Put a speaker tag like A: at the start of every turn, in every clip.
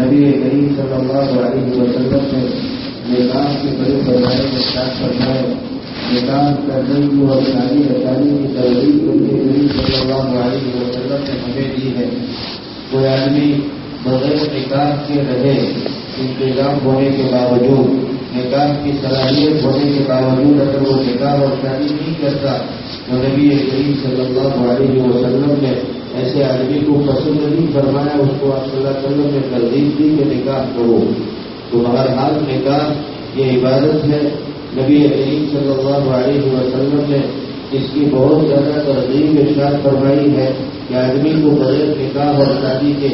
A: نبی کریم صلی اللہ علیہ وسلم نے نکاح کے بڑے بڑھانے میں ساتھ فرمائے نکاح کرنے کی اور شادی رچانے کی ترغیب کو نبی کریم صلی اللہ علیہ وسلم نے ہمیں دی ہے۔ کوئی آدمی بغیر نکاح کے رہے، انتظام ہونے کے باوجود نکاح کی صلاحیت ہونے کے باوجود اگر وہ نکاح اور شادی نہیں کرتا، تو نبی کریم صلی اللہ علیہ وسلم نے ایسے آدمی کو پسند نہیں فرمایا، اس کو آپ صلی اللہ علیہ وسلم نے ترغیب دی کہ نکاح کرو۔ تو بہرحال نکاح یہ عبادت ہے۔ نبی کریم صلی اللہ علیہ وسلم نے اس کی بہت زیادہ ترغیب ارشاد فرمائی ہے کہ آدمی کو بغیر نکاح اور شادی کے،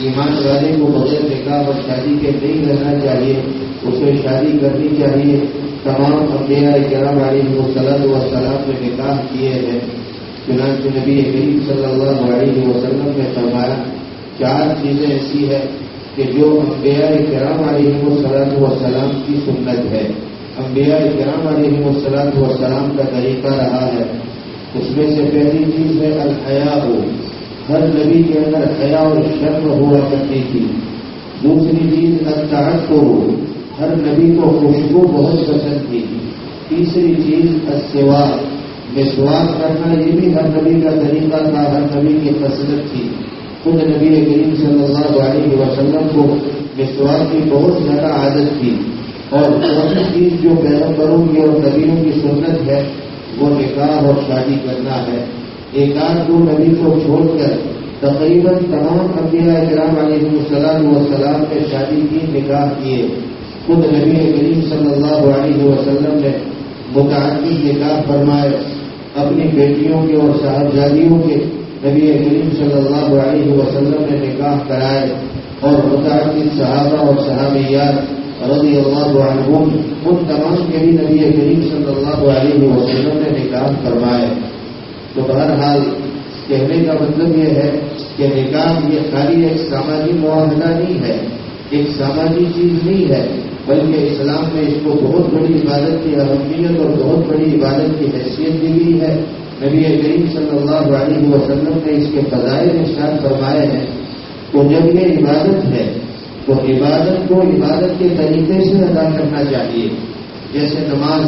A: ایمان والے کو بغیر نکاح اور شادی کے نہیں رہنا چاہیے، اسے شادی کرنی چاہیے۔ تمام انبیاء کرام علیہ وسلم و سلام نے نکاح کیے ہیں۔ چنانچہ نبی کریم صلی اللہ علیہ وسلم نے فرمایا، چار چیزیں ایسی ہے کہ جو انبیاء کرام علیہ وسلم وسلام کی سنت ہے۔ انبیاء کرام علیہ وسلم وسلام کا طریقہ رہا ہے۔ اس میں سے پہلی چیز ہے الحیا ہو ہر نبی کے اندر حیا اور شرم ہوا کرتی تھی۔ دوسری چیز التعت کو ہو ہر نبی کو خوشبو بہت پسند تھی۔ تیسری چیز السوا مسواک کرنا یہ بھی ہر نبی کا طریقہ تھا، ہر نبی کی فصلت تھی۔ خود نبی کریم صلی اللہ علیہ وسلم کو مسواک کی بہت زیادہ عادت تھی۔ اور دوسری چیز جو پیغمبروں کی اور نبیوں کی سنت ہے، وہ نکاح اور شادی کرنا ہے۔ ایک آدھ دو نبی کو چھوڑ کر تقریباً تمام انبیاء کرام علیہ السلام وسلام نے شادی کی، نکاح کیے۔ خود نبی کریم صلی اللہ علیہ وسلم نے متعدد نکاح فرمائے۔ اپنی بیٹیوں کے اور صاحبزادیوں کے نبی کریم صلی اللہ علیہ وسلم نے نکاح کرائے اور متعدد صحابہ اور صحابیات رضی اللہ عنہم، ان تمام کے بھی نبی کریم صلی اللہ علیہ وسلم نے نکاح فرمائے تو بہرحال کہنے کا مطلب یہ ہے کہ نکاح یہ خالی ایک ساماجی معاہدہ نہیں ہے، ایک ساماجی چیز نہیں ہے۔ بلکہ اسلام میں اس کو بہت بڑی عبادت کی، اہمیت اور بہت بڑی عبادت کی حیثیت دی گئی ہے۔ نبی کریم صلی اللہ علیہ وسلم نے اس کے فضائل ارشاد فرمائے ہیں تو جب یہ عبادت ہے، تو عبادت کو عبادت کے طریقے سے ادا کرنا چاہیے۔ جیسے نماز،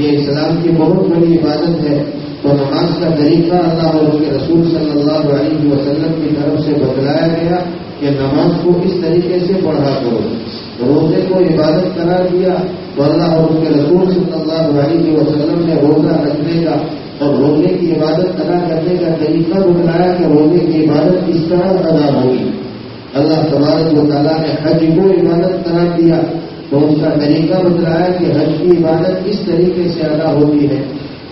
A: یہ اسلام کی بہت بڑی عبادت ہے، تو نماز کا طریقہ اللہ اور اس کے رسول صلی اللہ علیہ وسلم کی طرف سے بتلایا گیا کہ نماز کو اس طریقے سے پڑھا کرو روزے کو عبادت قرار دیا تو اللہ اور اس کے رسول صلی اللہ علیہ وسلم نے روزہ رکھنے کا اور روزے کی عبادت ادا کرنے کا طریقہ بتلایا کہ روزے کی عبادت کس طرح ادا ہوگی اللہ تبارک و تعالیٰ نے حج کو عبادت قرار دیا۔ تو اس کا طریقہ بتلایا کہ حج کی عبادت کس طریقے سے ادا ہوتی ہے۔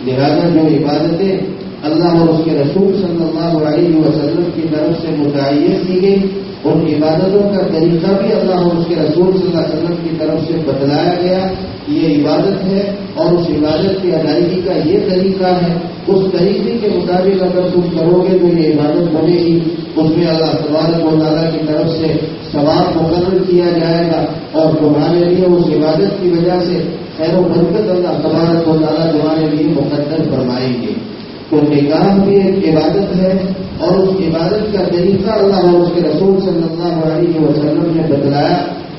A: لہذا جو عبادتیں اللہ اور اس کے رسول صلی اللہ علیہ وسلم کی طرف سے متعین کی گئی ان عبادتوں کا طریقہ بھی اللہ اور اس کے رسول صلی اللہ علیہ وسلم کی طرف سے بتلایا گیا کہ یہ عبادت ہے اور اس عبادت کی ادائیگی کا یہ طریقہ ہے۔ اس طریقے کے مطابق اگر تم کرو گے تو یہ عبادت بنے گی۔ اس میں اللہ تبارک و تعالیٰ کی طرف سے ثواب مقرر کیا جائے گا اور تمہارے لیے اس عبادت کی وجہ سے خیر و برکت اللہ تبارک و تعالیٰ تمہارے لیے مقدر فرمائیں گے۔ تو نکاح بھی ایک عبادت ہے اور اس عبادت کا طریقہ اللہ اور اس کے رسول صلی اللہ علیہ وسلم نے بتلایا،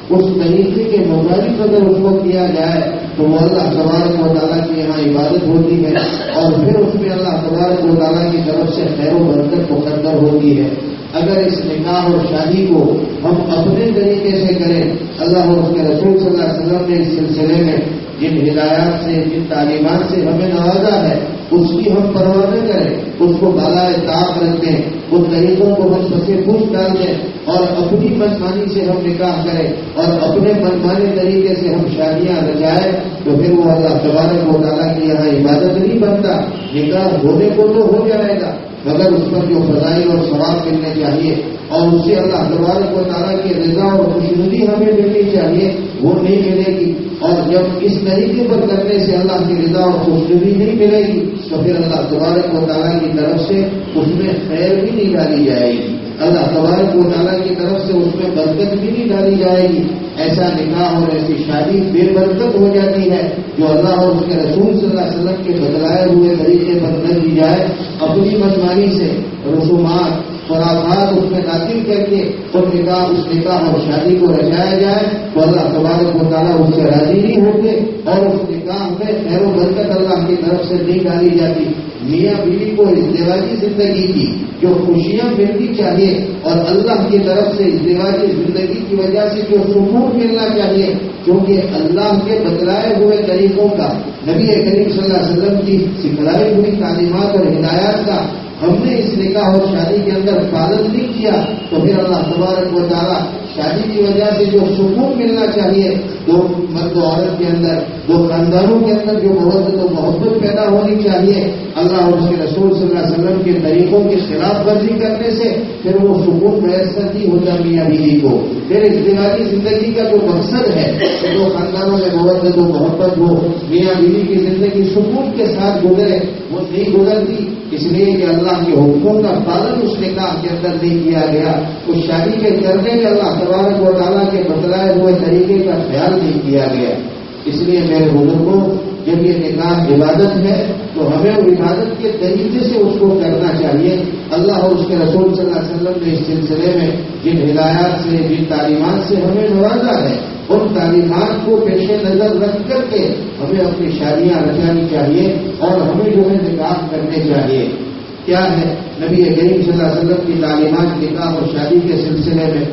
A: اس طریقے کے مطابق اگر اس کو کیا جائے تو وہ اللہ تبارک و تعالیٰ کی یہاں عبادت ہوتی ہے اور پھر اس میں اللہ تبارک و تعالیٰ کی طرف سے خیر و برکت مقدر ہوتی ہے۔ اگر اس نکاح اور شادی کو ہم اپنے طریقے سے کریں، اللہ اور اس کے رسول صلی اللہ علیہ وسلم نے اس سلسلے میں جن ہدایات سے، جن تعلیمات سے ہمیں نوازا ہے اس کی ہم پرواہ نہ کریں، اس کو بالا تاپ رکھیں، ان طریقوں کو ہم پسے پوچھ ڈال دیں اور اپنی منمانی سے ہم نکاح کریں اور اپنے منمانے طریقے سے ہم شادیاں رچائیں تو پھر وہ اللہ تبارک و تعالیٰ کی یہاں عبادت نہیں بنتا۔ نکاح ہونے کو تو ہو جائے گا، مگر اس پر جو فضائی اور ثواب ملنے چاہیے اور اس سے اللہ تبارک و تعالیٰ کی رضا اور خوشنودی ہمیں ملنی چاہیے، وہ نہیں ملے گی۔ اور جب اس طریقے پر کرنے سے اللہ کی رضا اور خوشنودی نہیں ملے گی، تو پھر اللہ تبارک و تعالیٰ کی طرف سے اس میں خیر بھی نہیں ڈالی جائے گی۔ اللہ تبارک و تعالیٰ کی طرف سے اس میں برکت بھی نہیں ڈالی جائے گی۔ ایسا نکاح اور ایسی شادی بے برکت ہو جاتی ہے جو اللہ اور اس کے رسول صلی اللہ علیہ وسلم کے بدلائے ہوئے طریقے پر نہ دی جائے۔ اپنی بدمانی سے رسومات خرافات اس میں داخل کر کے اور نکاح، اس نکاح اور شادی کو رچایا جائے تو اللہ تبارک و تعالیٰ اس سے راضی نہیں ہوتے اور اس نکاح میں خیر و برکت اللہ کی طرف سے نہیں ڈالی جاتی۔ میاں بیوی کو ازدواجی زندگی کی جو خوشیاں ملنی چاہیے اور اللہ کی طرف سے ازدواجی زندگی کی وجہ سے جو سکون ملنا چاہیے کیونکہ اللہ کے بتلائے ہوئے طریقوں کا نبی کریم صلی اللہ علیہ وسلم کی سکھلائی ہوئی تعلیمات اور ہدایات کا ہم نے اس نکاح اور شادی کے اندر پالن نہیں کیا، تو پھر اللہ تبارک و تعالیٰ شادی کی وجہ سے جو سکون ملنا چاہیے، دو مرد و عورت کے اندر، دو خاندانوں کے اندر جو محبت و محبت پیدا ہونی چاہیے، اللہ اور اس کے رسول صلی اللہ علیہ وسلم کے طریقوں کی خلاف ورزی کرنے سے پھر وہ سکون میسر نہیں ہوتا میاں بیوی کو۔ پھر اس دماغی زندگی کا جو مقصد ہے دو خاندانوں میں محبت و محبت ہو، میاں بیوی کی زندگی سکون کے ساتھ گزرے، وہ نہیں گزرتی اس لیے کہ اللہ کے حکموں کا پالن اس نکاح کے اندر نہیں کیا گیا، اس شادی کے کرنے میں اللہ تبارک و تعالیٰ کے بتلائے ہوئے طریقے کا خیال نہیں کیا گیا۔ اس لیے میرے بزرگوں، جب یہ نکاح عبادت ہے، تو ہمیں عبادت کے طریقے سے اس کو کرنا چاہیے۔ اللہ اور اس کے رسول صلی اللہ علیہ وسلم نے اس سلسلے میں جن ہدایات سے، جن تعلیمات سے ہمیں نوازا ہے ان تعلیمات کو پیش نظر رکھ کر کے ہمیں اپنی شادیاں رچانی چاہیے اور ہمیں جو ہے نکاح کرنے چاہیے۔ کیا ہے؟ نبی کریم صلی اللہ علیہ وسلم کی تعلیمات، نکاح اور شادی کے سلسلے میں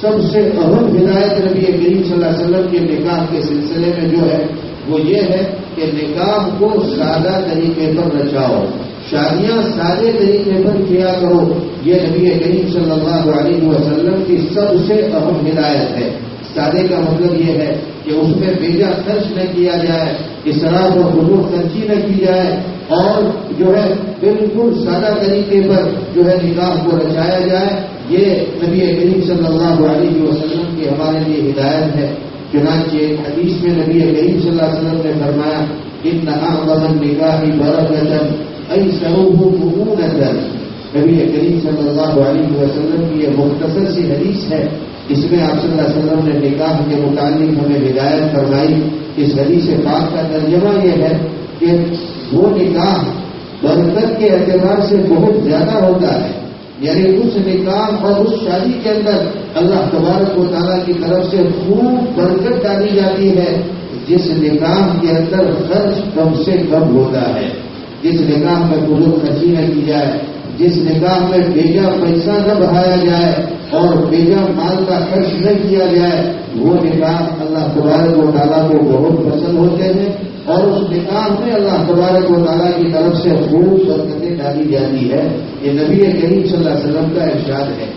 A: سب سے اہم ہدایت نبی کریم صلی اللہ علیہ وسلم کے نکاح کے سلسلے میں جو ہے، وہ یہ ہے کہ نکاح کو سادہ طریقے پر رچاؤ۔ شادیاں سادے طریقے پر کیا کرو، یہ نبی کریم صلی اللہ علیہ وسلم کی سب سے اہم ہدایت ہے۔ سادے کا مطلب یہ ہے کہ اس میں بیجا خرچ نہ کیا جائے اسراف اور حضور خرچی نہ کی جائے، اور جو ہے بالکل سادہ طریقے پر جو ہے نکاح کو رچایا جائے۔ یہ نبی کریم صلی اللہ علیہ وسلم کی ہمارے لیے ہدایت ہے۔ چنانچہ حدیث میں نبی کریم صلی اللہ علیہ وسلم نے فرمایا، ان نہ نکاح برف نظر نظر نبی کریم صلی اللہ علیہ وسلم کی یہ مختصر سی حدیث ہے۔ اس میں آپ صلی اللہ علیہ وسلم نے نکاح کے متعلق ہمیں ہدایت فرمائی اس حدیث پاک کا ترجمہ یہ ہے کہ وہ نکاح برکت کے اعتبار سے بہت زیادہ ہوتا ہے۔ یعنی اس نکاح اور اس شادی کے اندر اللہ تبارک و تعالیٰ کی طرف سے خوب برکت ڈالی جاتی ہے۔ جس نکاح کے اندر خرچ کم سے کم ہوتا ہے۔ جس نکاح میں بزرگ خرچی نہ کی جائے جس نکاح میں بیجا پیسہ نہ بڑھایا جائے اور بیجا مال کا خرچ نہ کیا جائے، وہ نکاح اللہ تبارک و تعالیٰ کو بہت پسند ہوتے ہیں اور اس نکاح میں اللہ تبارک و تعالیٰ کی طرف سے خوب برکتیں ڈالی جاتی ہے یہ نبی کریم صلی اللہ علیہ وسلم کا ارشاد ہے۔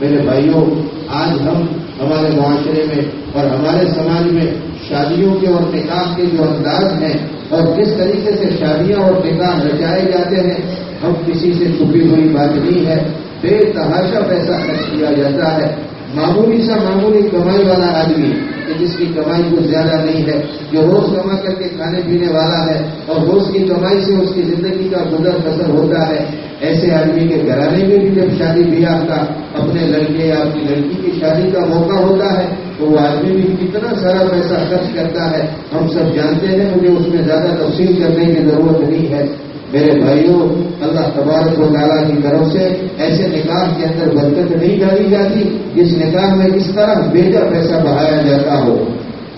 A: میرے بھائیوں، آج ہم ہمارے معاشرے میں اور ہمارے سماج میں شادیوں کے اور نکاح کے جو انداز ہیں اور کس طریقے سے شادیاں اور نکاح رچائے جاتے ہیں ہم کسی سے چھپی ہوئی بات نہیں ہے۔ بے تحاشا پیسہ خرچ کیا جاتا ہے۔ معمولی سا معمولی کمائی والا آدمی کہ جس کی کمائی کچھ زیادہ نہیں ہے، جو روز کما کر کے کھانے پینے والا ہے اور روز کی کمائی سے اس کی زندگی کا گزر بسر ہوتا ہے۔ ایسے آدمی کے گھرانے میں بھی جب شادی بیاہ کا، اپنے لڑکے یا اپنی لڑکی کی شادی کا موقع ہوتا ہے، تو وہ آدمی بھی کتنا سارا پیسہ خرچ کرتا ہے۔ ہم سب جانتے ہیں، مجھے اس میں زیادہ تفصیل کرنے کی ضرورت نہیں ہے۔ میرے بھائیوں، اللہ تبارک و تعالیٰ کی طرف سے ایسے نکاح کے اندر برکت نہیں ڈالی جاتی جس نکاح میں اس طرح بیٹا پیسہ بڑھایا جاتا ہو۔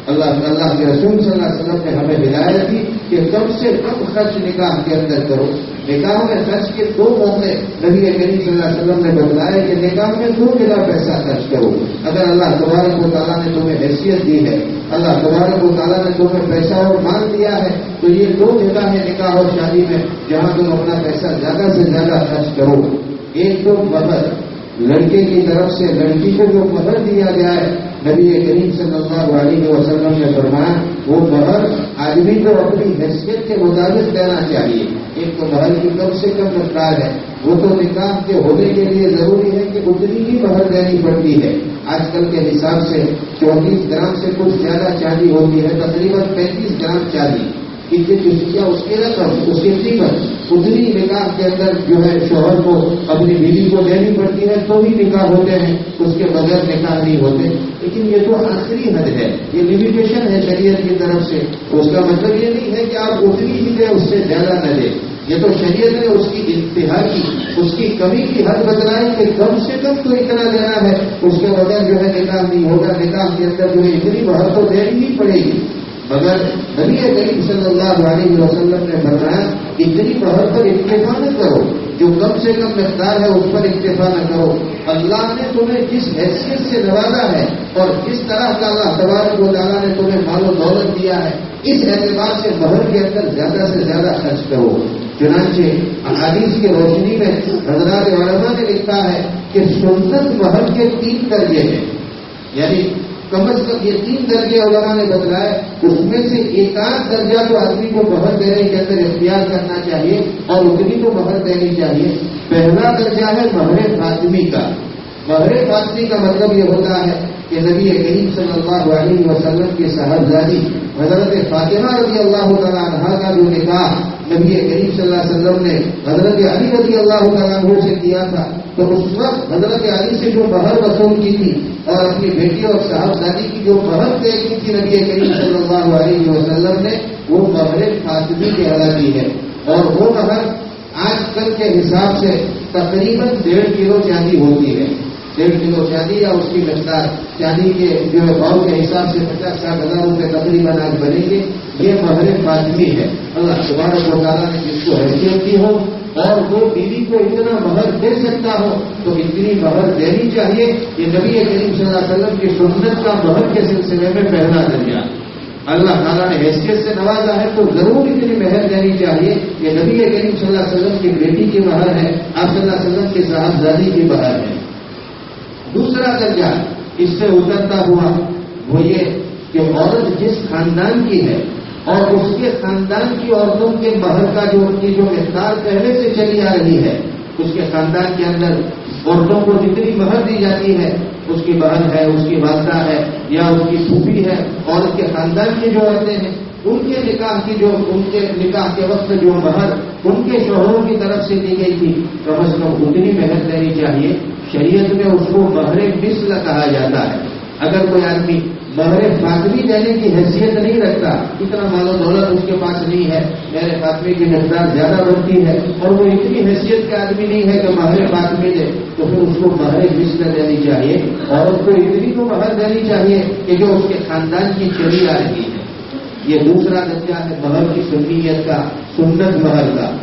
A: اللہ اللہ کے رسول صلی اللہ علیہ وسلم نے ہمیں ہدایت دی کہ کم سے کم خرچ نکاح کے اندر کرو۔ نکاح میں خرچ کے دو موقع نبی کریم صلی اللہ علیہ وسلم نے بتلایا کہ نکاح میں دو جگہ پیسہ خرچ کرو۔ اگر اللہ تبارک و تعالیٰ نے تمہیں حیثیت دی ہے اللہ تبارک و تعالیٰ نے تمہیں پیسہ اور مان دیا ہے، تو یہ دو جگہ ہے، نکاح اور شادی میں، جہاں تم اپنا پیسہ زیادہ سے زیادہ خرچ کرو۔ ایک تو مہر لڑکے کی طرف سے لڑکی کو جو مہر دیا گیا ہے، نبی کریم صلی اللہ علیہ وسلم نے فرمایا، وہ مہر آدمی کو اپنی حیثیت کے مطابق دینا چاہیے۔ ایک تو محل کی کم سے کم مقدار ہے۔ وہ تو نکاح کے ہونے کے لیے ضروری ہے کہ اتنی ہی مہر دینی پڑتی ہے۔ آج کل کے حساب سے چوبیس گرام سے کچھ زیادہ چاندی ہوتی ہے، تقریباً پینتیس گرام چاندی۔ اس کی رقم اس کی قیمت اتنی نکاح کے اندر جو ہے شوہر کو، اپنی بیوی کو دینی پڑتی ہے، تو ہی نکاح ہوتے ہیں۔ اس کے بغیر نکاح نہیں ہوتے۔ لیکن یہ تو آخری حد ہے، یہ لمیٹیشن ہے شریعت کی طرف سے۔ اس کا مطلب یہ نہیں ہے کہ آپ اتنی ہی دیں اس سے زیادہ نہ دیں یہ تو شریعت نے اس کی انتہا کی، اس کی کمی کی حد بتلائی کہ کم سے کم تو اتنا دینا ہے۔ اس کے بغیر جو ہے نکاح نہیں ہوگا نکاح کے اندر جو ہے، اتنی بہت تو دینی ہی پڑے گی۔ مگر نبی کریم صلی اللہ علیہ وسلم نے بتایا اتنی بہت پر اکتفا نہ کرو۔ جو کم سے کم مقدار ہے اس پر اکتفا نہ کرو۔ اللہ نے تمہیں جس حیثیت سے نوازا ہے اور جس طرح کا اللہ تبارک و تعالیٰ نے تمہیں مال و دولت دیا ہے، اس اعتبار سے مہر کے اندر زیادہ سے زیادہ خرچ کرو۔ چنانچہ احادیث کی روشنی میں حضرات علماء نے لکھا ہے کہ سنت مہر کے تین درجے ہیں۔ یعنی کم از کم یہ تین درجے علماء نے بتلائے، اس میں سے ایک آدھ درجہ تو آدمی کو مہر دینے کے اندر اختیار کرنا چاہیے اور اتنی کو مہر دینی چاہیے۔ پہلا درجہ ہے مہر فاطمی کا۔ مہر فاطمی کا مطلب یہ ہوتا ہے کہ نبی کریم صلی اللہ علیہ وسلم کے صاحبزادی حضرت فاطمہ رضی اللہ تعالیٰ عنہ کا جو نکاح نبی کریم صلی اللہ علیہ وسلم نے حضرت علی رضی اللہ تعالیٰ عنہ سے کیا تھا، تو اس وقت حضرت علی سے جو بہر وصول کی تھی اور اپنی بیٹی اور صاحبزادی کی جو بہر طے کی تھی نبی کریم صلی اللہ علیہ وسلم نے، وہ مہر فاطمی کے ادا کی ہے۔ اور وہ مہر آج کل کے حساب سے تقریباً ڈیڑھ کلو چاندی ہوتی ہے۔ ڈیڑھ کلو چاندی یا اس کی مقدار، چاندی کے جو ہے بھاؤ کے حساب سے پچاس ساٹھ ہزار روپے تقریباً آج بنے گے یہ مہر فاطمی ہے۔ اللہ سبحانہ و تعالیٰ نے جس کو حیثیت کی ہو اور وہ بیوی کو اتنا مہر دے سکتا ہو تو اتنی مہر دینی چاہیے یہ نبی کریم صلی اللہ علیہ وسلم کی سنت کا مہر کے سلسلے میں پہلا درجہ اللہ تعالیٰ نے حیثیت سے نوازا ہے تو ضرور اتنی مہر دینی چاہیے یہ نبی کریم صلی اللہ علیہ وسلم کی بیٹی کی مہر ہے، آپ صلی اللہ علیہ وسلم کے صاحبزادی کی مہر ہے۔ دوسرا درجہ اس سے اترتا ہوا وہ یہ کہ عورت جس خاندان کی ہے اور اس کے خاندان کی عورتوں کے مہر کا جو ان کی جو مقدار پہلے سے چلی آ رہی ہے، اس کے خاندان کے اندر عورتوں کو جتنی مہر دی جاتی ہے، اس کی بہن ہے، اس کی والدہ ہے، یا اس کی پھوپھی ہے، اور اس کے خاندان کی جو عورتیں ہیں، ان کے نکاح کی جو، ان کے نکاح کے وقت جو مہر ان کے شوہروں کی طرف سے دی گئی تھی، کم از کم اتنی محنت دینی چاہیے، شریعت میں اس کو مہر مثل کہا جاتا ہے۔ اگر کوئی آدمی مہر فاطمی دینے کی حیثیت نہیں رکھتا۔ اتنا مال و دولت اس کے پاس نہیں ہے۔ میرے فاطمی کی مقدار زیادہ بڑھتی ہے اور وہ اتنی حیثیت کا آدمی نہیں ہے کہ مہر فاطمی دے۔ تو پھر اس کو مہر مثل دینی چاہیے اور اس کو اتنی کو مہر دینی چاہیے کہ جو اس کے خاندان کی چلی آ رہی ہے۔ یہ دوسرا درجہ ہے مہر کی سنیت کا، سنت مہر کا۔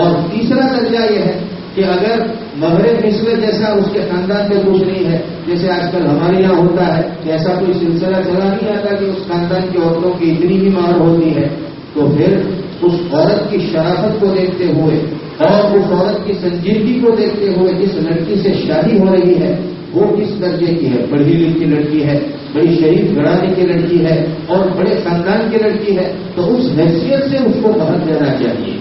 A: اور تیسرا درجہ یہ ہے کہ اگر مغرب مثل جیسا اس کے خاندان میں کچھ نہیں ہے، جیسے آج کل ہمارے یہاں ہوتا ہے، کہ ایسا کوئی سلسلہ چلا نہیں آتا کہ اس خاندان کی عورتوں کی اتنی بھی مہر ہوتی ہے، تو پھر اس عورت کی شرافت کو دیکھتے ہوئے اور اس عورت کی سنجیدگی کو دیکھتے ہوئے جس لڑکی سے شادی ہو رہی ہے، وہ کس درجے کی ہے؟ پڑھی لکھی لڑکی ہے، بڑی شریف گڑانے کی لڑکی ہے اور بڑے خاندان کی لڑکی ہے، تو اس حیثیت سے اس کو مہر دینا چاہیے۔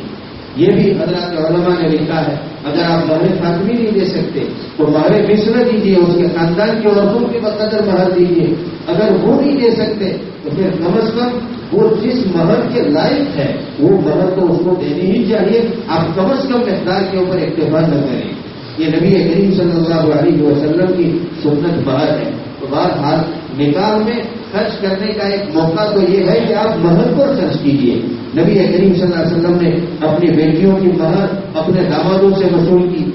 A: یہ بھی حضرات علماء نے لکھا ہے، اگر آپ مہر فاطمی نہیں دے سکتے، تو مہر مصر دیجیے اس کے خاندان کی عورتوں کی بقدر مہر دیجیے اگر وہ نہیں دے سکتے، تو پھر کم از کم وہ جس مہر کے لائق ہے، وہ مہر تو اس کو دینی ہی چاہیے۔ آپ کم از کم مقدار کے اوپر اقتبار نہ کریں۔ یہ نبی کریم صلی اللہ علیہ وسلم کی سنت بہر ہے۔ تو بہرحال نکاح میں خرچ کرنے کا ایک موقع تو یہ ہے کہ آپ مہر پر خرچ کیجیے نبی کریم صلی اللہ علیہ وسلم نے اپنی بیٹیوں کی مہر، اپنے دامادوں سے وصول کی۔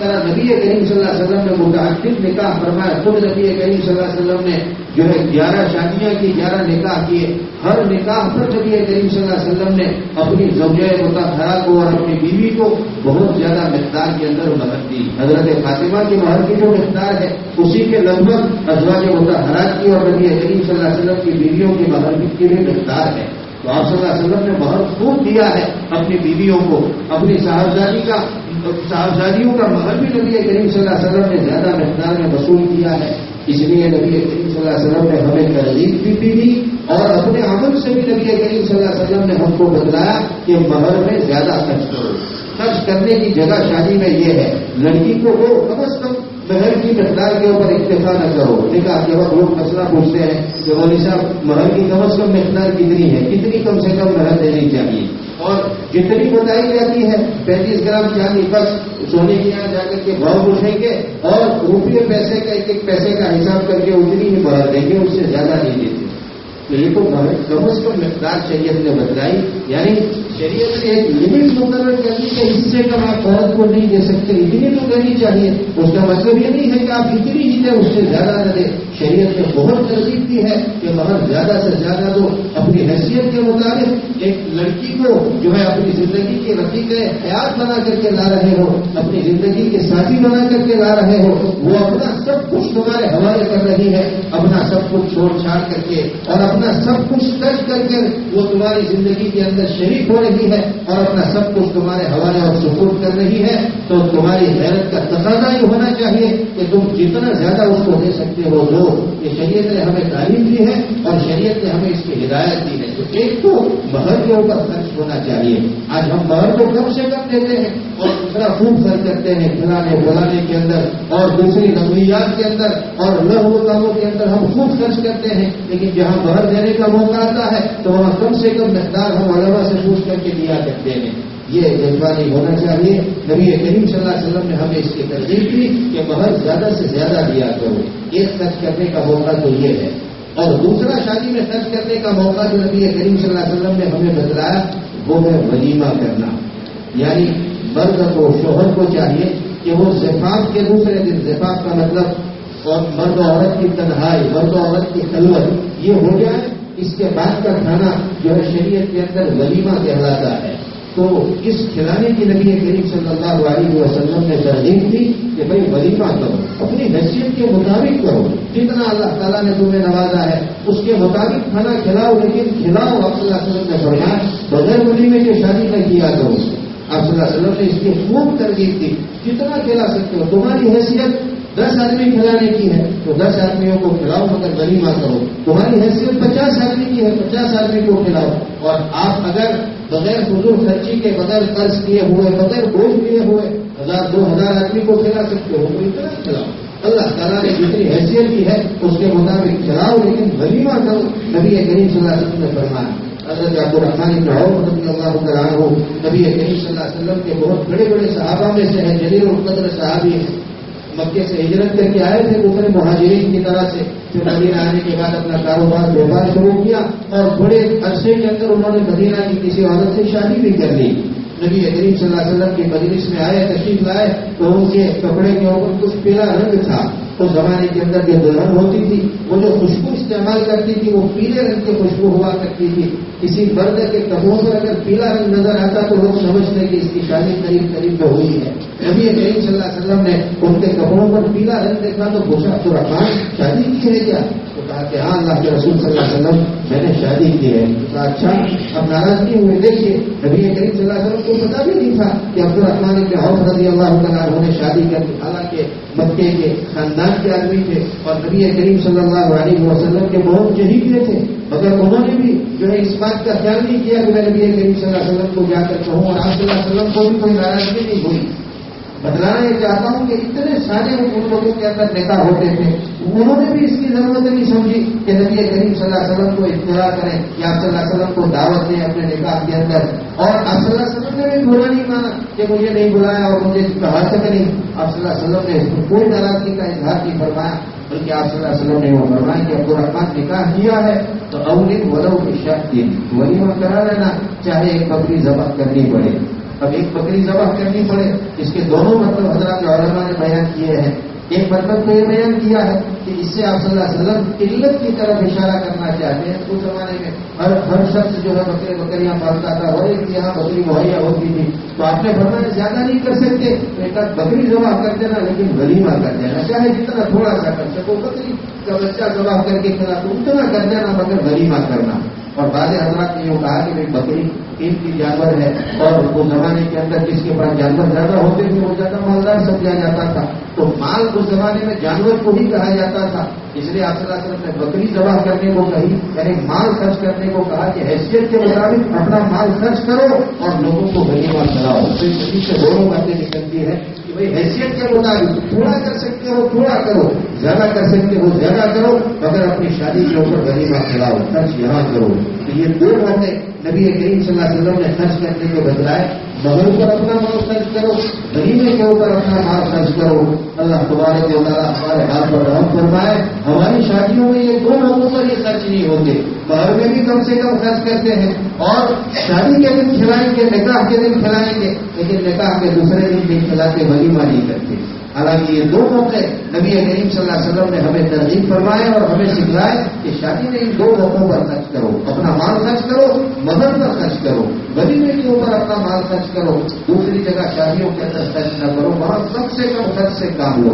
A: طرح نبی کریم صلی اللہ علیہ وسلم نے متعدد نکاح فرمایا، خود نبی کریم صلی اللہ علیہ وسلم نے جو ہے گیارہ شادیاں کی، گیارہ نکاح کیے۔ ہر نکاح پر نبی کریم صلی اللہ علیہ وسلم نے اپنی زوجہ متحرہ کو اور اپنی بیوی کو بہت زیادہ مقدار کے اندر مہر دی۔ حضرت فاطمہ کی مہر کی جو مقدار ہے، اسی کے لگ بھگ ازواج متحرات کی اور نبی کریم صلی اللہ علیہ وسلم کی بیویوں کی مہر کی بھی مقدار ہے۔ تو آپ صلی اللہ علیہ وسلم نے بہت خوب دیا ہے اپنی بیویوں کو، اپنی صاحبزادی کا صاحبزادیوں کا مہر بھی نبی کریم صلی اللہ علیہ وسلم نے زیادہ مقدار میں وصول کیا ہے۔ اس لیے نبی کریم صلی اللہ علیہ وسلم نے ہمیں ترغیب بھی بھی دی اور اپنے عمل سے بھی نبی کریم صلی اللہ علیہ وسلم نے ہم کو بتلایا کہ مہر میں زیادہ خرچ کرو۔ خرچ کرنے کی جگہ شادی میں یہ ہے، لڑکی کو وہ کم از کم مہر کی مقدار کے اوپر اکتفا نہ کرو۔ دیکھا کہ وقت لوگ مسئلہ پوچھتے ہیں کہ مولوی صاحب مہر کی کم از کم مقدار کتنی ہے؟ کتنی کم سے کم مہر دینی چاہیے؟ اور جتنی بتائی جاتی ہے، پینتیس گرام چاندی بس سونے کے یہاں جا کر کے بھاؤ پوچھیں گے اور روپیے پیسے کا ایک ایک پیسے کا حساب کر کے اتنی ہی مہر دیں گے، اس سے زیادہ نہیں دیتے۔ تو یہ تو کم از کم مقدار شریعت نے بتلائی۔ یعنی شریعت نے ایک لمٹ مقرر کر دی کہ اس سے کم آپ عورت کو نہیں دے سکتے، اتنی تو دینی چاہیے۔ اس کا مطلب یہ نہیں ہے کہ آپ اتنی ہی دیں، اس سے زیادہ نہ دیں۔ شریعت نے بہت ترغیب کی ہے کہ مگر زیادہ سے زیادہ تو اپنی حیثیت کے مطابق ایک لڑکی کو جو ہے اپنی زندگی کے رفیق حیات بنا کر کے لا رہے ہو، اپنی زندگی کے ساتھی بنا کر کے لا رہے ہو، وہ اپنا سب کچھ تمہارے حوالے کر رہی ہے، اپنا سب کچھ چھوڑ چھاڑ کر کے اور اپنا سب کچھ کر کے وہ تمہاری زندگی کے اندر شریک ہو رہی ہے اور اپنا سب کچھ تمہارے حوالے اور سپورٹ کر رہی ہے، تو تمہاری حیرت کا تقاضا یہ ہونا چاہیے کہ تم جتنا زیادہ اس کو دے سکتے ہو دو یہ شریعت نے ہمیں تعلیم دی ہے اور شریعت نے ہمیں اس کی ہدایت دی ہے۔ تو ایک تو مہر کے اوپر خرچ ہونا چاہیے۔ آج ہم مہر کو کم سے کم دیتے ہیں اور دوسرا خوب خرچ کرتے ہیں کھلانے بلانے کے اندر اور دوسری نظریات کے اندر اور لہو کاموں کے اندر ہم خوب خرچ کرتے ہیں۔ لیکن جہاں مہر دینے کا موقع آتا ہے، تو وہاں کم سے کم مقدار ہم علما سے پوچھ کر کے دیا کرتے ہیں۔ یہ جذباتی ہونا چاہیے۔ نبی کریم صلی اللہ علیہ وسلم نے ہمیں اس کی ترجیح کی کہ مہر زیادہ سے زیادہ دیا کرو۔ ایک خرچ کرنے کا موقع تو یہ ہے۔ اور دوسرا شادی میں خرچ کرنے کا موقع جو نبی کریم صلی اللہ علیہ وسلم نے ہمیں بتلایا، وہ ہے ولیمہ کرنا۔ یعنی مرد کو، شوہر کو چاہیے کہ وہ زفاف کے دوسرے دن، زفاف کا مطلب اور مرد و عورت کی تنہائی، مرد و عورت کی خلوت، یہ ہو جائے اس کے بعد کا کھانا جو ہے شریعت کے اندر ولیمہ کہلاتا ہے۔ تو اس کھلانے کی نبی کریم صلی اللہ علیہ وسلم نے ترغیب دی کہ بھائی ولیمہ کرو، اپنی حیثیت کے مطابق کرو۔ جتنا اللہ تعالیٰ نے تمہیں نوازا ہے، اس کے مطابق کھانا کھلاؤ، لیکن کھلاؤ، آپ صلی اللہ علیہ وسلم نے فرمایا، بغیر ولیمے کے شادی میں کیا کرو۔ آپ صلی اللہ علیہ وسلم نے اس کی خوب ترغیب دی۔ جتنا کھلا سکتے ہو، تمہاری حیثیت دس آدمی کھلانے کی ہے تو دس آدمیوں کو کھلاؤ، مگر گلیما کرو۔ تمہاری حیثیت پچاس آدمی کی ہے، پچاس آدمی کو کھلاؤ۔ اور آپ اگر بغیر فضول خرچی کے بغیر قرض کیے ہوئے، بغیر بوجھ کیے ہوئے، ہزار، دو ہزار آدمی کو کھلا سکتے ہو، تو اتنا کھلاؤ۔ اللہ تعالیٰ نے جتنی حیثیت کی ہے، اس کے مطابق چلاؤ لیکن گلیما کرو۔ نبی کریم صلی اللہ علیہ وسلم نے فرمایا، حضرت عبد الرحمان رضی اللہ تعالیٰ ہو نبی کریم صلی اللہ علیہ وسلم کے بہت بڑے بڑے صحابہ میں سے ہیں، جلیل القدر صحابی ہیں۔ مکے سے ہجرت کر کے آئے تھے دوسرے مہاجرین کی طرح سے۔ پھر مدینہ آنے کے بعد اپنا کاروبار ویوہار شروع کیا اور بڑے عرصے کے اندر انہوں نے مدینہ کی کسی عورت سے شادی بھی کر لی۔ نبی کریم صلی اللہ علیہ وسلم کی مجلس میں آئے، تشریف لائے تو ان کے کپڑے کے اوپر کچھ پیلا رنگ تھا۔ اس زمانے کے اندر جو دلہن ہوتی تھی، وہ جو خوشبو استعمال کرتی تھی، وہ پیلے رنگ کی خوشبو ہوا کرتی تھی۔ کسی مرد کے کپڑوں پر اگر پیلا رنگ نظر آتا تو لوگ سمجھتے کہ اس کی شادی قریب قریب میں ہوئی ہے۔ نبی کریم صلی اللہ علیہ وسلم نے ان کے کپڑوں پر پیلا رنگ دیکھا تو پوچھا تو رحمان شادی کی ہے کیا؟ تو کہا کہ ہاں اللہ کے رسول صلی اللہ علیہ وسلم میں نے شادی کی ہے۔ تو کہا اچھا اب ناراضگی ہوئے؟ دیکھیے، نبی کریم صلی اللہ علیہ وسلم کو پتا بھی نہیں تھا کہ عبد الرحمان کے عوف رضی اللہ تعالیٰ نے شادی کر حالانکہ مکے کے خاندان کے آدمی تھے اور نبی کریم صلی اللہ علیہ وسلم کے بہت چہیدے تھے۔ مگر انہوں نے بھی جو ہے اس بات کا خیال نہیں کیا کہ میں نبی کریم صلی اللہ علیہ وسلم کو جا کر کہوں اور آپ صلی اللہ علیہ وسلم کو بھی کوئی ناراضگی نہیں ہوئی۔ بتلانا یہ چاہتا ہوں کہ اتنے سارے ان لوگوں کے اندر نیتا ہوتے تھے، انہوں نے بھی اس کی ضرورت نہیں سمجھی کہ نبی کریم صلی اللہ علیہ وسلم کو اطلاع کریں یا آپ صلی اللہ علیہ وسلم کو دعوت دیں اپنے نکاح کے اندر۔ اور آپ صلی اللہ علیہ وسلم نے بھی برا نہیں مانا کہ مجھے نہیں بلایا اور مجھے کہا تک نہیں۔ آپ صلی اللہ علیہ وسلم نے کوئی ناراضگی کا اظہار نہیں فرمایا، بلکہ آپ صلی اللہ علیہ وسلم نے وہ فرمایا کہ عبد الرحمان نکاح کیا ہے تو اول ولو کی شکتی ولیمہ کرا لینا، چاہے ایک بکری ضبط کرنی پڑے۔ اب ایک بکری ذبح کرنی پڑے، اس کے دونوں مطلب حضرات علماء نے بیان کیے ہیں۔ ایک مطلب تو یہ بیان کیا ہے کہ اس سے آپ صلی اللہ علیہ وسلم قلت کی طرف اشارہ کرنا چاہتے ہیں۔ اس زمانے میں ہر ہر شخص جو ہے بکرے بکریاں پالتا تھا اور ایک یہاں بکری مہیا ہوتی تھی۔ تو آپ نے فرمایا زیادہ نہیں کر سکتے، تو ایک بکری ذبح کر دینا، لیکن ولیمہ کر دینا۔ چاہے جتنا تھوڑا سا کر سکو، بکری کا بچہ ذبح کر کے کھلا تو اتنا کر دینا مگر ولیمہ کرنا۔ اور بعض حضرات نے یہ کہا کہ بھائی بکری قیمتی جانور ہے اور وہ زمانے کے اندر جس کے پاس جانور زیادہ ہوتے تھے، وہ زیادہ مالدار سمجھا جاتا تھا۔ تو مال اس زمانے میں جانور کو ہی کہا جاتا تھا۔ اس لیے آپ صلی اللہ علیہ وسلم نے بکری ذبح کرنے کو کہی یعنی مال خرچ کرنے کو کہا کہ حیثیت کے مطابق اپنا مال خرچ کرو اور لوگوں کو غریبا چلاؤ سے دونوں باتیں نکلتی ہے کہ بھائی حیثیت کے مطابق تھوڑا کر سکتے ہو تھوڑا کرو زیادہ کر سکتے ہو زیادہ کرو مگر اپنی شادی کے اوپر غریبہ چلاؤ خرچ یہاں کرو تو یہ دو باتیں نبی کریم صلی اللہ علیہ وسلم نے خرچ کرنے کو بدلائے بہن پر اپنا مال خرچ کرو، غریبے کے اوپر اپنا مال خرچ کرو۔ اللہ تمہارے کے تعالیٰ ہمارے ہاتھ پر رحم فرمائے۔ ہماری شادیوں میں یہ دو لوگوں پر یہ خرچ نہیں ہوتے، باہر میں بھی کم سے کم خرچ کرتے ہیں۔ اور شادی کے دن کھلائیں گے، نکاح کے دن کھلائیں گے، لیکن نکاح کے دوسرے دن بھی کھلاتے ولیمہ نہیں کرتے۔ حالانکہ یہ دو موقع نبی کریم صلی اللہ علیہ وسلم نے ہمیں ترغیب فرمائے اور ہمیں سکھلائے کہ شادی میں ان دو موقعوں پر خرچ کرو۔ اپنا مال خرچ کرو، مدد پر خرچ کرو۔ غریبے کے اوپر اپنا مال خرچ کرو۔ دوسری جگہ شادیوں کے اندر خرچ نہ کرو۔ وہاں سب سے کم خرچ سے کام لو۔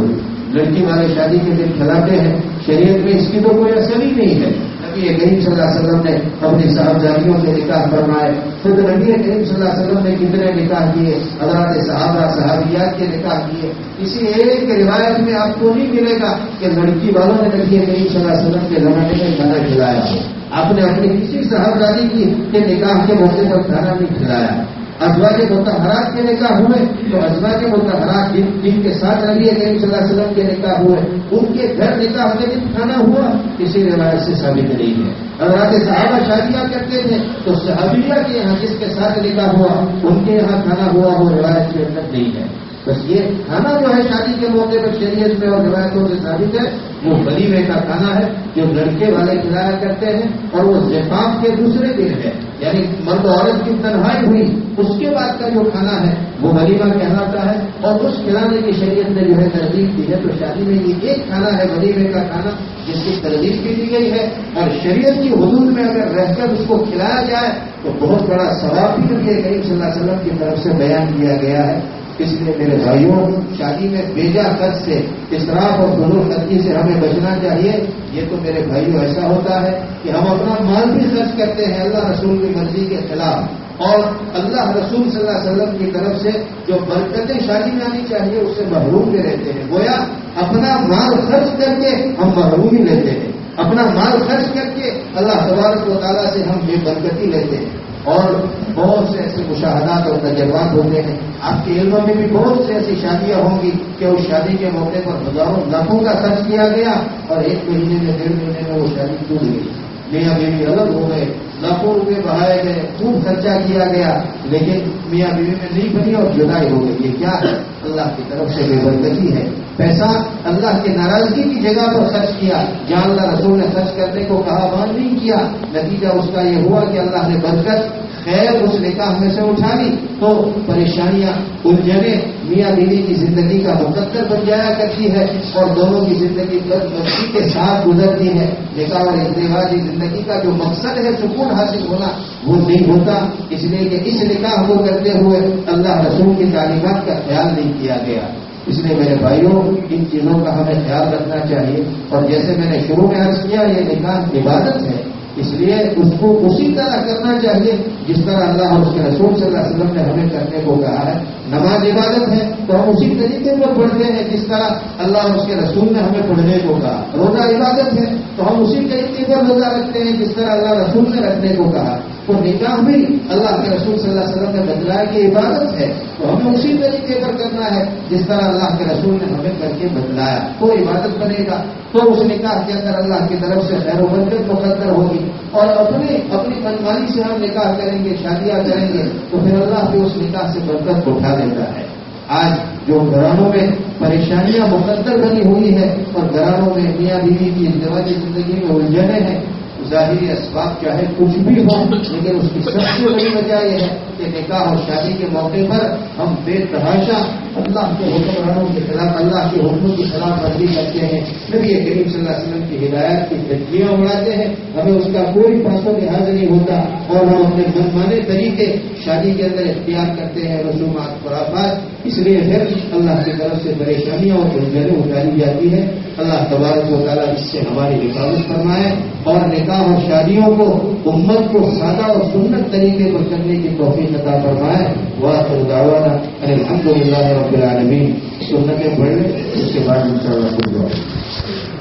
A: لڑکی والے شادی کے دن کھلاتے ہیں۔ شریعت میں اس کی تو کوئی اثر ہی نہیں ہے۔ نبی کریم صلی اللہ علیہ وسلم نے اپنی صاحبزادیوں کے نکاح فرمائے۔ خود نبی کریم صلی اللہ علیہ وسلم نے کتنے نکاح کیے، حضرات صحابہ، صحابیات کے نکاح کیے۔ کسی ایک روایت میں آپ کو نہیں ملے گا کہ لڑکی والوں نے نبی کریم صلی اللہ علیہ وسلم کے زمانے میں کھانا کھلایا ہو۔ آپ نے اپنی کسی صاحبزادی کی کہ نکاح کے موقع پر کھانا نہیں کھلایا۔ ازواج متحرات کے نکاح ہوئے، تو ازواج متحرات جن جن کے ساتھ نبی کریم صلی اللہ علیہ وسلم کے نکاح ہوئے۔ ان کے گھر نکاح کے دن کھانا ہوا کسی روایت سے ثابت نہیں ہے۔ حضرات صحابہ شادیاں کرتے تھے، تو صحابیہ کے یہاں جس کے ساتھ نکاح ہوا، ان کے یہاں کھانا ہوا وہ روایت کے اندر نہیں ہے۔ بس یہ کھانا جو ہے شادی کے موقع پر شریعت میں اور روایتوں سے ثابت ہے، وہ غریبے کا کھانا ہے جو لڑکے والے کھلایا کرتے ہیں اور وہ زفاف کے دوسرے دن ہے۔ یعنی مرد عورت کی تنہائی ہوئی، اس کے بعد کا جو کھانا ہے، وہ ولیمہ کہلاتا ہے اور اس کھلانے کی شریعت نے جو ہے ترغیب دی ہے۔ تو شادی میں یہ ایک کھانا ہے ولیمے کا کھانا، جس کی ترغیب بھی دی گئی ہے۔ اور شریعت کی حدود میں اگر رہ کر اس کو کھلایا جائے، تو بہت بڑا ثواب بھی نبی کریم صلی اللہ علیہ وسلم کی طرف سے بیان کیا گیا ہے۔ اس لیے میرے بھائیوں شادی میں بیجا خرچ سے اسراف اور دونوں خرچی سے ہمیں بچنا چاہیے۔ یہ تو میرے بھائیوں ایسا ہوتا ہے کہ ہم اپنا مال بھی خرچ کرتے ہیں اللہ رسول کی مرضی کے خلاف۔ اور اللہ رسول صلی اللہ علیہ وسلم کی طرف سے جو برکتیں شادی میں آنی چاہیے، اس سے محروم بھی رہتے ہیں۔ گویا اپنا مال خرچ کر کے ہم محروم ہی لیتے ہیں۔ اپنا مال خرچ کر کے اللہ تبارک و تعالیٰ سے ہم بے برکتی لیتے ہیں۔ اور بہت سے ایسے مشاہدات اور تجربات ہوتے ہیں۔ آپ کے علموں میں بھی بہت سے ایسی شادیاں ہوں گی کہ اس شادی کے موقع پر ہزاروں لاکھوں کا خرچ کیا گیا اور ایک مہینے میں ڈیڑھ مہینے میں وہ شادی ٹوٹ گئی۔ میاں بیوی الگ ہو گئے، لاکھوں روپے بہائے گئے، خوب خرچہ کیا گیا، لیکن میاں بیوی میں نہیں بنی اور جدائی ہو گئی۔ یہ کیا ہے؟ اللہ کی طرف سے بے برکتی ہے۔ پیسہ اللہ کی ناراضگی کی جگہ پر خرچ کیا۔ جہاں اللہ رسول نے خرچ کرنے کو کہا بند نہیں کیا۔ نتیجہ اس کا یہ ہوا کہ اللہ نے برکت، خیر اس نکاح میں سے اٹھا لی۔ تو پریشانیاں الجھنے میاں بیوی کی زندگی کا مقدر بن جایا کرتی ہے اور دونوں کی زندگی بدمستی کے ساتھ گزرتی ہے۔ نکاح اور ازدواجی زندگی کا جو مقصد ہے، سکون حاصل ہونا، وہ نہیں ہوتا۔ اس لیے کہ اس نکاح کو کرتے ہوئے اللہ رسول کی تعلیمات کا خیال نہیں کیا گیا۔ اس لیے میرے بھائیوں، ان چیزوں کا ہمیں خیال رکھنا چاہیے۔ اور جیسے میں نے شروع میں عرض کیا، یہ نکاح عبادت ہے۔ اس لیے اس کو اسی طرح کرنا چاہیے جس طرح اللہ اور اس کے رسول صلی اللہ علیہ وسلم نے ہمیں کرنے کو کہا ہے۔ نماز عبادت ہے تو ہم اسی طریقے پر پڑھتے ہیں جس طرح اللہ اور اس کے رسول نے ہمیں پڑھنے کو کہا۔ روزہ عبادت ہے تو ہم اسی طریقے پر روزہ رکھتے ہیں جس طرح اللہ رسول نے رکھنے کو کہا۔ تو نکاح بھی اللہ کے رسول صلی اللہ علیہ وسلم نے بتلایا کہ عبادت ہے تو ہمیں اسی طریقے پر کرنا ہے جس طرح اللہ کے رسول نے ہمیں کر کے بتلایا تو عبادت بنے گا۔ تو اس نکاح کے اندر اللہ کی طرف سے خیر و برکت مقدر ہوگی۔ اور اپنے اپنی منمانی سے ہم نکاح کریں گے، شادیاں کریں گے، تو پھر اللہ بھی اس نکاح سے برکت کو اٹھا دیتا ہے۔ آج جو گھرانوں میں پریشانیاں مقدر بنی ہوئی ہے اور گھرانوں میں میاں بیوی کی ازدواجی زندگی میں الجھنے ہیں، ظاہری اسباب چاہے کچھ بھی ہو، لیکن اس کی سب سے بڑی وجہ یہ ہے کہ نکاح اور شادی کے موقع پر ہم بے تحاشا اللہ کے حکمرانوں کے خلاف اللہ کے حکموں کی خلاف ورزی کرتے ہیں۔ نبی کریم صلی اللہ علیہ وسلم کی ہدایت کی تجزیاں اڑاتے ہیں۔ ہمیں اس کا کوئی پاسوں لحاظ نہیں ہوتا۔ اور ہم اپنے منمانے طریقے شادی کے اندر اختیار کرتے ہیں، رسومات، خرافات۔ اس لیے پھر اللہ کی طرف سے پریشانیاں اور الجھنیں اٹھائی جاتی ہے اللہ تبارک و تعالیٰ اس سے ہماری حفاظت فرمائے اور نکاح اور شادیوں کو امت کو سادہ اور سنت طریقے پر کرنے کی توفیق عطا فرمائے۔ وہ دعوانا الحمد للہ رب العالمین سنتیں پڑھ لیں اس کے بعد ان شاء اللہ